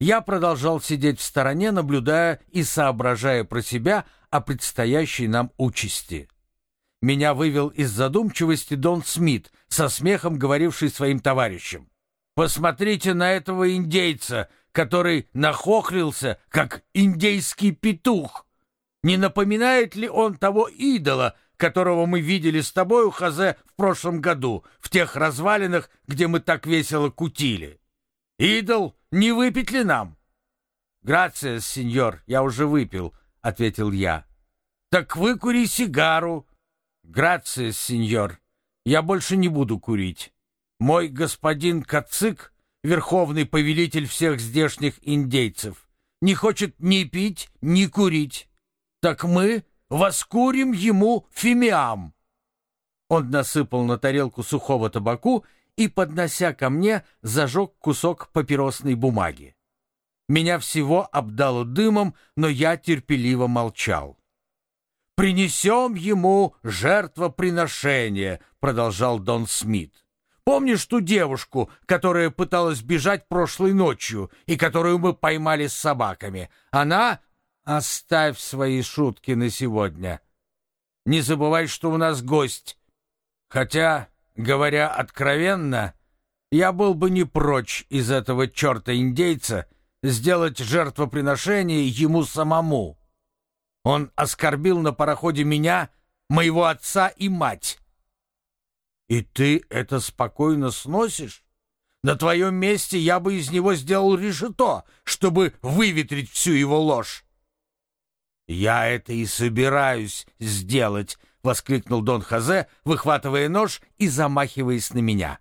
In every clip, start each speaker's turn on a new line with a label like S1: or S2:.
S1: Я продолжал сидеть в стороне, наблюдая и соображая про себя о предстоящей нам участи. Меня вывел из задумчивости Дон Смит, со смехом говоривший своим товарищам. «Посмотрите на этого индейца, который нахохлился, как индейский петух. Не напоминает ли он того идола, которого мы видели с тобой у Хазе в прошлом году, в тех развалинах, где мы так весело кутили. Идол, не выпить ли нам? Грация, сеньор, я уже выпил, ответил я. Так выкури сигару. Грация, сеньор, я больше не буду курить. Мой господин Кацик, верховный повелитель всех здешних индейцев, не хочет ни пить, ни курить. Так мы воскурим ему фимиам. Он насыпал на тарелку сухого табаку и, поднося ко мне, зажег кусок папиросной бумаги. Меня всего обдало дымом, но я терпеливо молчал. «Принесем ему жертвоприношение», — продолжал Дон Смит. «Помнишь ту девушку, которая пыталась бежать прошлой ночью и которую мы поймали с собаками? Она Оставь свои шутки на сегодня. Не забывай, что у нас гость. Хотя, говоря откровенно, я был бы не прочь из этого черта-индейца сделать жертвоприношение ему самому. Он оскорбил на пароходе меня, моего отца и мать. И ты это спокойно сносишь? На твоем месте я бы из него сделал решето, чтобы выветрить всю его ложь. «Я это и собираюсь сделать!» — воскликнул Дон Хазе, выхватывая нож и замахиваясь на меня.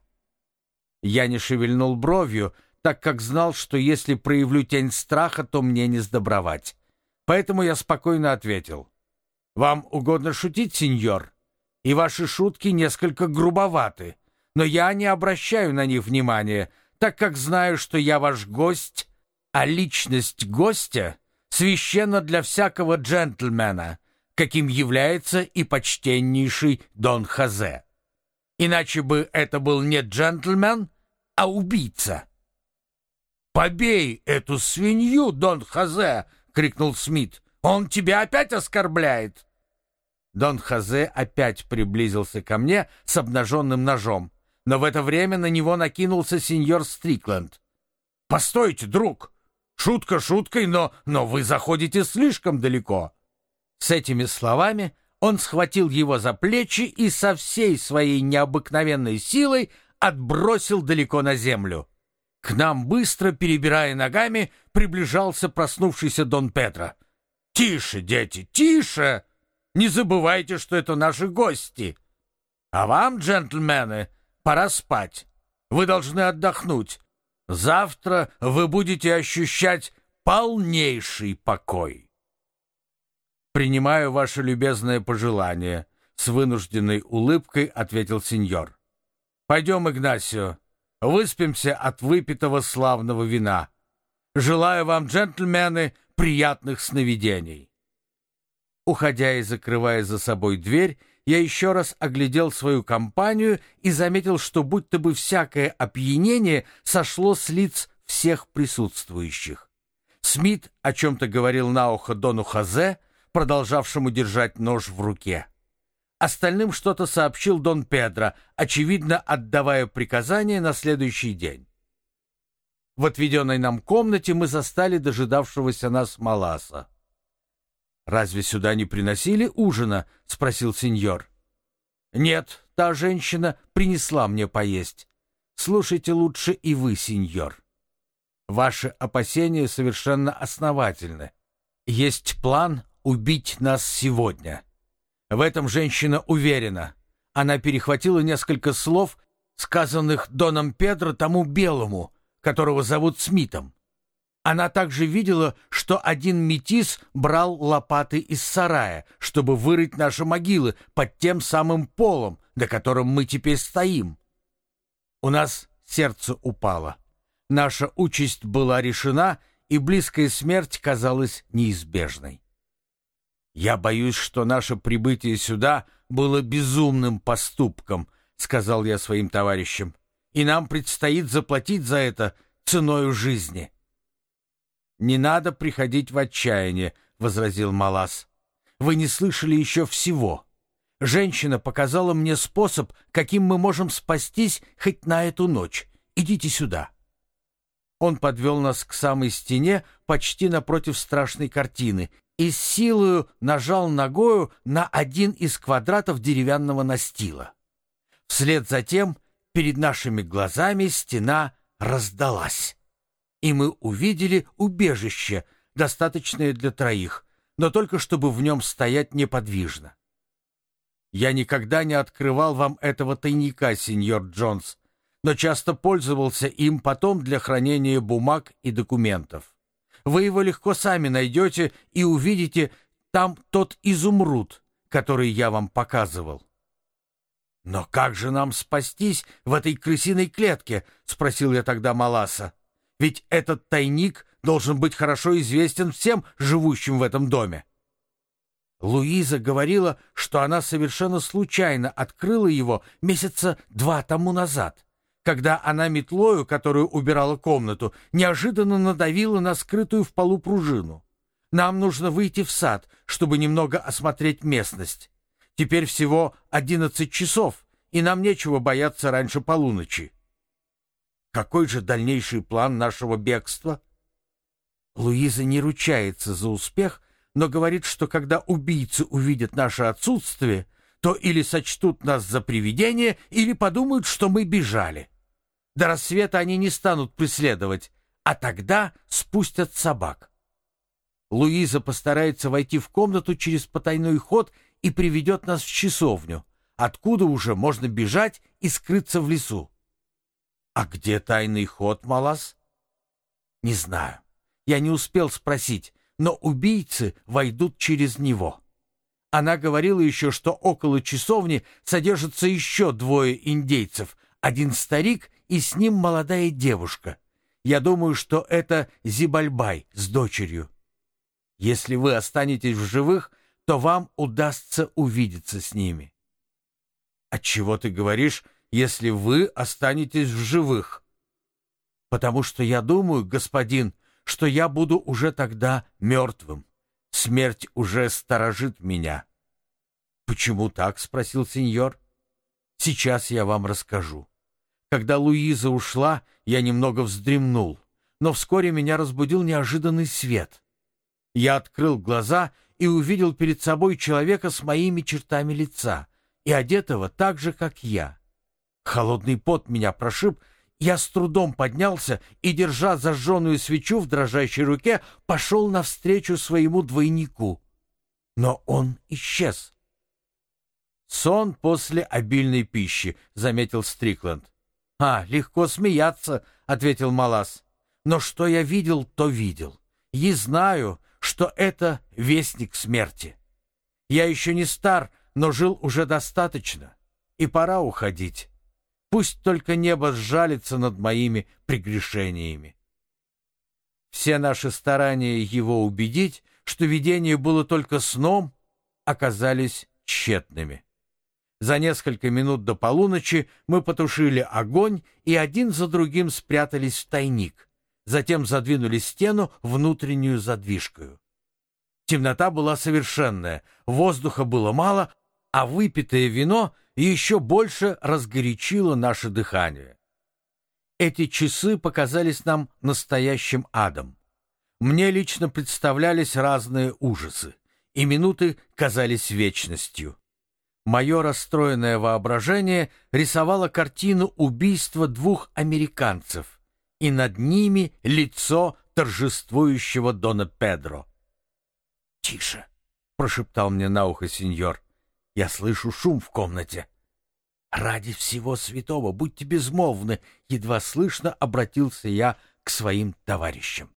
S1: Я не шевельнул бровью, так как знал, что если проявлю тень страха, то мне не сдобровать. Поэтому я спокойно ответил. «Вам угодно шутить, сеньор? И ваши шутки несколько грубоваты, но я не обращаю на них внимания, так как знаю, что я ваш гость, а личность гостя священно для всякого джентльмена, каким является и почтеннейший Дон Хазе. Иначе бы это был не джентльмен, а убийца. «Побей эту свинью, Дон Хазе!» — крикнул Смит. «Он тебя опять оскорбляет!» Дон Хазе опять приблизился ко мне с обнаженным ножом, но в это время на него накинулся сеньор Стрикленд. «Постойте, друг!» Шутка шуткой, но, но вы заходите слишком далеко. С этими словами он схватил его за плечи и со всей своей необыкновенной силой отбросил далеко на землю. К нам, быстро перебирая ногами, приближался проснувшийся Дон Педро. «Тише, дети, тише! Не забывайте, что это наши гости. А вам, джентльмены, пора спать. Вы должны отдохнуть. Завтра вы будете ощущать полнейший покой. Принимаю ваше любезное пожелание, с вынужденной улыбкой ответил сеньор. Пойдем, Игнасио, выспимся от выпитого славного вина. Желаю вам, джентльмены, приятных сновидений. Уходя и закрывая за собой дверь, я еще раз оглядел свою компанию и заметил, что будто бы всякое опьянение сошло с лиц всех присутствующих. Смит о чем-то говорил на ухо Дону Хазе, продолжавшему держать нож в руке. Остальным что-то сообщил Дон Педро, очевидно отдавая приказание на следующий день. В отведенной нам комнате мы застали дожидавшегося нас Маласа. «Разве сюда не приносили ужина?» — спросил сеньор. «Нет, та женщина принесла мне поесть. Слушайте лучше и вы, сеньор. Ваши опасения совершенно основательны. Есть план убить нас сегодня. В этом женщина уверена. Она перехватила несколько слов, сказанных Доном Педро тому белому, которого зовут Смитом. Она также видела, что один метис брал лопаты из сарая, чтобы вырыть наши могилы под тем самым полом, на котором мы теперь стоим. У нас сердце упало. Наша участь была решена, и близкая смерть казалась неизбежной. «Я боюсь, что наше прибытие сюда было безумным поступком», — сказал я своим товарищам, «и нам предстоит заплатить за это ценою жизни». «Не надо приходить в отчаяние», — возразил Малас. «Вы не слышали еще всего. Женщина показала мне способ, каким мы можем спастись хоть на эту ночь. Идите сюда». Он подвел нас к самой стене, почти напротив страшной картины, и силою нажал ногою на один из квадратов деревянного настила. Вслед за тем перед нашими глазами стена раздалась, и мы увидели убежище, достаточное для троих, но только чтобы в нем стоять неподвижно. Я никогда не открывал вам этого тайника, сеньор Джонс, но часто пользовался им потом для хранения бумаг и документов. Вы его легко сами найдете и увидите там тот изумруд, который я вам показывал. «Но как же нам спастись в этой крысиной клетке?» — спросил я тогда Маласа. «Ведь этот тайник должен быть хорошо известен всем живущим в этом доме». Луиза говорила, что она совершенно случайно открыла его месяца два тому назад, когда она метлою, которую убирала комнату, неожиданно надавила на скрытую в полу пружину. Нам нужно выйти в сад, чтобы немного осмотреть местность. Теперь всего одиннадцать часов, и нам нечего бояться раньше полуночи. Какой же дальнейший план нашего бегства? Луиза не ручается за успех, но говорит, что когда убийцы увидят наше отсутствие, то или сочтут нас за привидение, или подумают, что мы бежали. До рассвета они не станут преследовать, а тогда спустят собак. Луиза постарается войти в комнату через потайной ход и приведет нас в часовню, откуда уже можно бежать и скрыться в лесу. А где тайный ход, Малас? Не знаю. Я не успел спросить, но убийцы войдут через него. Она говорила еще, что около часовни содержатся еще двое индейцев, один старик и с ним молодая девушка. Я думаю, что это Зибальбай с дочерью. Если вы останетесь в живых, то вам удастся увидеться с ними. Отчего ты говоришь, если вы останетесь в живых? Потому что я думаю, господин, что я буду уже тогда мертвым. Смерть уже сторожит меня. Почему так? спросил сеньор. Сейчас я вам расскажу. Когда Луиза ушла, я немного вздремнул, но вскоре меня разбудил неожиданный свет. Я открыл глаза и увидел перед собой человека с моими чертами лица и одетого так же, как я. Холодный пот меня прошиб, я с трудом поднялся и, держа зажженную свечу в дрожащей руке, пошел навстречу своему двойнику. Но он исчез. «Сон после обильной пищи», — заметил Стрикленд. «А, легко смеяться», — ответил Малас. «Но что я видел, то видел. И знаю, что это вестник смерти. Я еще не стар, но жил уже достаточно, и пора уходить. Пусть только небо сжалится над моими прегрешениями. Все наши старания его убедить, что видение было только сном, оказались тщетными. За несколько минут до полуночи мы потушили огонь и один за другим спрятались в тайник затем задвинули стену внутреннюю задвижкою. Темнота была совершенная, воздуха было мало, а выпитое вино еще больше разгорячило наше дыхание. Эти часы показались нам настоящим адом. Мне лично представлялись разные ужасы, и минуты казались вечностью. Мое расстроенное воображение рисовало картину убийства двух американцев — и над ними лицо торжествующего Дона Педро. «Тише!» — прошептал мне на ухо сеньор. «Я слышу шум в комнате». «Ради всего святого, будьте безмолвны!» — едва слышно обратился я к своим товарищам.